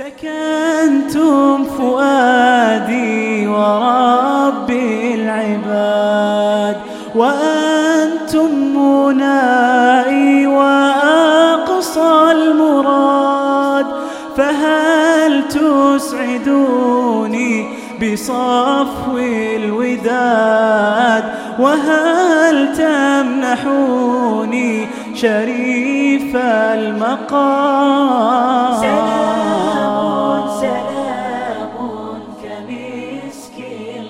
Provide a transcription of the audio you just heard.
سكنتم فؤادي ورب العباد وأنتم منائي وأقصى المراد فهل تسعدوني بصفو الوداد؟ وهل تمنحوني شريف المقام؟ esquerda.